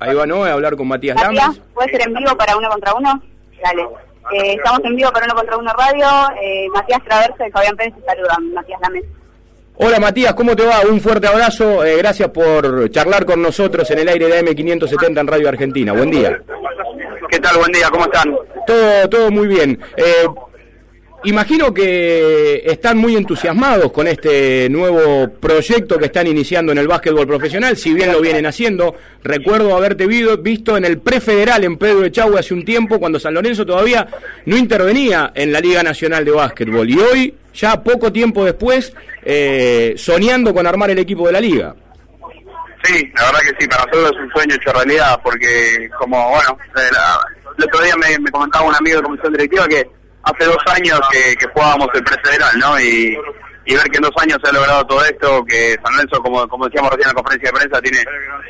Ahí va, ¿no? A hablar con Matías, Matías ¿puede ser en vivo para uno contra uno? Dale. Eh, estamos en vivo para uno contra uno radio. Eh, Matías Traverso y Fabián Pérez te saludan. Matías Lames. Hola Matías, ¿cómo te va? Un fuerte abrazo. Eh, gracias por charlar con nosotros en el aire de M570 en Radio Argentina. Buen día. ¿Qué tal? Buen día, ¿cómo están? Todo, todo muy bien. Eh, Imagino que están muy entusiasmados con este nuevo proyecto que están iniciando en el básquetbol profesional, si bien lo vienen haciendo. Recuerdo haberte visto en el prefederal en Pedro de Chagüe hace un tiempo, cuando San Lorenzo todavía no intervenía en la Liga Nacional de Básquetbol. Y hoy, ya poco tiempo después, eh, soñando con armar el equipo de la Liga. Sí, la verdad que sí, para nosotros es un sueño hecho realidad, porque como, bueno, el otro día me, me comentaba un amigo de comisión directiva que hace dos años que, jugábamos el prefederal, ¿no? Y, ver que en dos años se ha logrado todo esto, que San Lorenzo, como, como decíamos recién en la conferencia de prensa, tiene,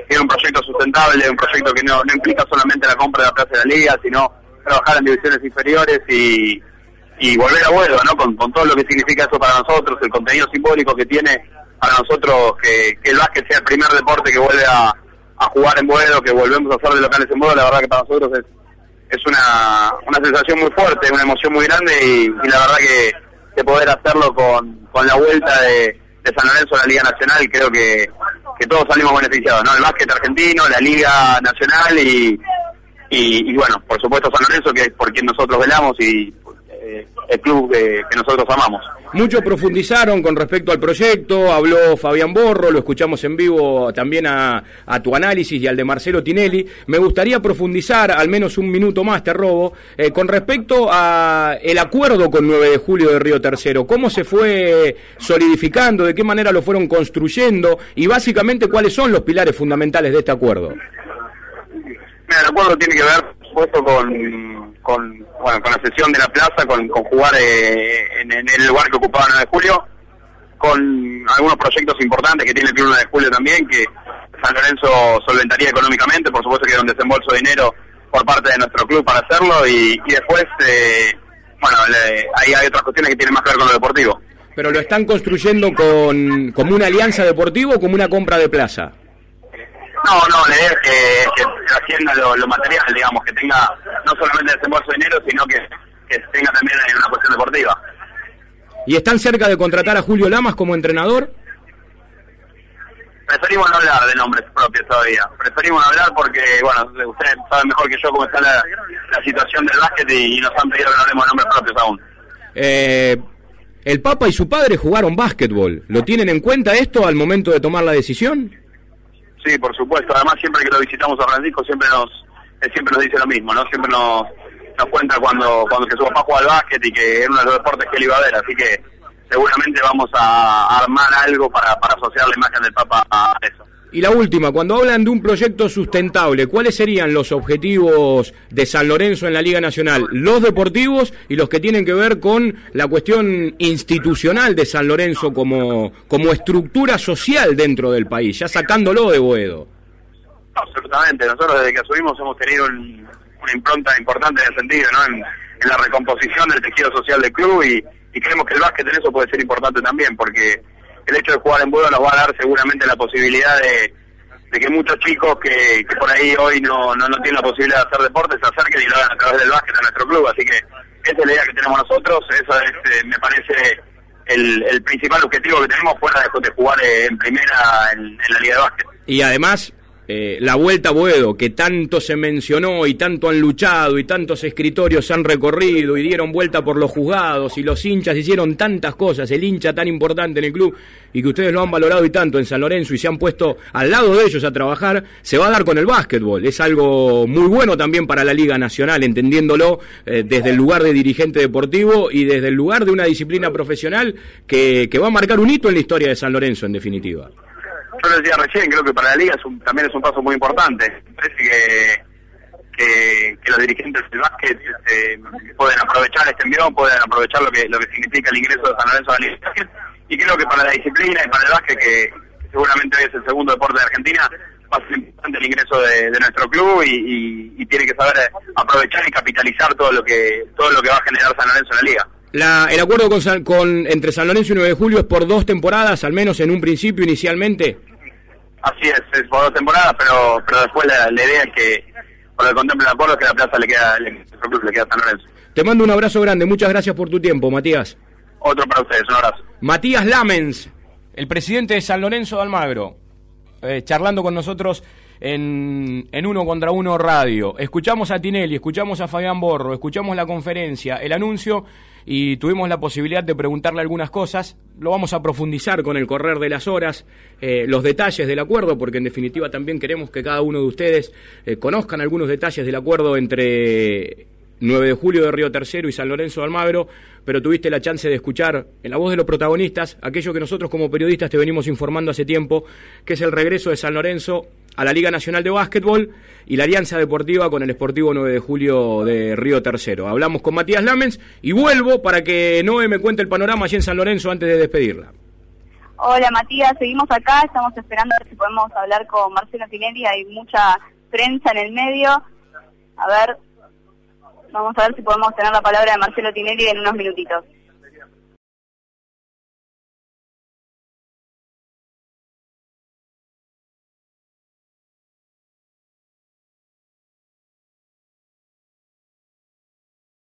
tiene un proyecto sustentable, un proyecto que no, no implica solamente la compra de la plaza de la liga, sino trabajar en divisiones inferiores y, y volver a vuelo, ¿no? Con, todo lo que significa eso para nosotros, el contenido simbólico que tiene para nosotros que, el básquet sea el primer deporte que vuelve a, a jugar en vuelo, que volvemos a hacer de locales en vuelo, la verdad que para nosotros es es una, una sensación muy fuerte, una emoción muy grande y, la verdad que, que, poder hacerlo con, con la vuelta de, San Lorenzo a la Liga Nacional, creo que, que todos salimos beneficiados, ¿no? El básquet argentino, la Liga Nacional y, y, bueno, por supuesto San Lorenzo, que es por quien nosotros velamos y eh, el club que nosotros amamos. Muchos profundizaron con respecto al proyecto, habló Fabián Borro, lo escuchamos en vivo también a, tu análisis y al de Marcelo Tinelli. Me gustaría profundizar, al menos un minuto más te robo, eh, con respecto a el acuerdo con 9 de julio de Río Tercero. ¿Cómo se fue solidificando? ¿De qué manera lo fueron construyendo? Y básicamente, ¿cuáles son los pilares fundamentales de este acuerdo? el acuerdo tiene que ver, por con, con bueno, con la sesión de la plaza, con, jugar eh, en, el lugar que ocupaba el 9 de julio, con algunos proyectos importantes que tiene el Club 9 de julio también, que San Lorenzo solventaría económicamente, por supuesto que era un desembolso de dinero por parte de nuestro club para hacerlo, y, después, eh, bueno, ahí hay otras cuestiones que tienen más que ver con lo deportivo. ¿Pero lo están construyendo con, como una alianza deportiva o como una compra de plaza? No, no, la idea es que, que lo, material, digamos, que tenga no solamente desembolso de dinero, sino que, que tenga también una cuestión deportiva. ¿Y están cerca de contratar a Julio Lamas como entrenador? Preferimos no hablar de nombres propios todavía. Preferimos no hablar porque, bueno, ustedes saben mejor que yo cómo está la, situación del básquet y, nos han pedido que no hablemos de nombres propios aún. Eh, el Papa y su padre jugaron básquetbol. ¿Lo tienen en cuenta esto al momento de tomar la decisión? Sí, por supuesto. Además, siempre que lo visitamos a Francisco, siempre nos siempre nos dice lo mismo, ¿no? Siempre nos, nos cuenta cuando, cuando que su papá juega al básquet y que era uno de los deportes que él iba a ver. Así que seguramente vamos a armar algo para, para asociar la imagen del Papa a eso. Y la última, cuando hablan de un proyecto sustentable, ¿cuáles serían los objetivos de San Lorenzo en la Liga Nacional? Los deportivos y los que tienen que ver con la cuestión institucional de San Lorenzo como, como estructura social dentro del país, ya sacándolo de Boedo. Absolutamente, nosotros desde que asumimos hemos tenido una impronta importante en ese sentido, ¿no? En, la recomposición del tejido social del club y, y creemos que el básquet en eso puede ser importante también, porque el hecho de jugar en Budo nos va a dar seguramente la posibilidad de, que muchos chicos que, por ahí hoy no, no, tienen la posibilidad de hacer deporte se acerquen y lo hagan a través del básquet a nuestro club. Así que esa es la idea que tenemos nosotros, eso es, eh, me parece el, principal objetivo que tenemos fuera de, jugar eh, en primera en la liga de básquet. Y además, eh, la Vuelta a Boedo, que tanto se mencionó y tanto han luchado y tantos escritorios han recorrido y dieron vuelta por los juzgados y los hinchas hicieron tantas cosas, el hincha tan importante en el club y que ustedes lo han valorado y tanto en San Lorenzo y se han puesto al lado de ellos a trabajar, se va a dar con el básquetbol. Es algo muy bueno también para la Liga Nacional, entendiéndolo eh, desde el lugar de dirigente deportivo y desde el lugar de una disciplina profesional que, que va a marcar un hito en la historia de San Lorenzo, en definitiva yo lo decía recién, creo que para la liga también es un paso muy importante. parece que, que, los dirigentes del básquet este, pueden aprovechar este envión, pueden aprovechar lo que lo que significa el ingreso de San Lorenzo a la liga. Y creo que para la disciplina y para el básquet, que, seguramente hoy es el segundo deporte de Argentina, va a ser importante el ingreso de, nuestro club y, tiene que saber aprovechar y capitalizar todo lo que todo lo que va a generar San Lorenzo en la liga. La, el acuerdo con, entre San Lorenzo y 9 de Julio es por dos temporadas, al menos en un principio inicialmente. Así es, es por dos temporadas, pero pero después la, idea es que, por el contemplo de acuerdo, que la plaza le queda, le, le queda a San Lorenzo. Te mando un abrazo grande, muchas gracias por tu tiempo, Matías. Otro para ustedes, un abrazo. Matías Lamens, el presidente de San Lorenzo de Almagro, eh, charlando con nosotros en, en Uno contra Uno Radio. Escuchamos a Tinelli, escuchamos a Fabián Borro, escuchamos la conferencia, el anuncio y tuvimos la posibilidad de preguntarle algunas cosas. Lo vamos a profundizar con el correr de las horas, eh, los detalles del acuerdo, porque en definitiva también queremos que cada uno de ustedes eh, conozcan algunos detalles del acuerdo entre 9 de julio de Río Tercero y San Lorenzo de Almagro, pero tuviste la chance de escuchar en la voz de los protagonistas aquello que nosotros como periodistas te venimos informando hace tiempo, que es el regreso de San Lorenzo a la Liga Nacional de Básquetbol y la alianza deportiva con el Esportivo 9 de julio de Río Tercero. Hablamos con Matías Lamens y vuelvo para que Noé me cuente el panorama allí en San Lorenzo antes de despedirla. Hola Matías, seguimos acá, estamos esperando a ver si podemos hablar con Marcelo Tinelli, hay mucha prensa en el medio. A ver, Vamos a ver si podemos tener la palabra de Marcelo Tinelli en unos minutitos.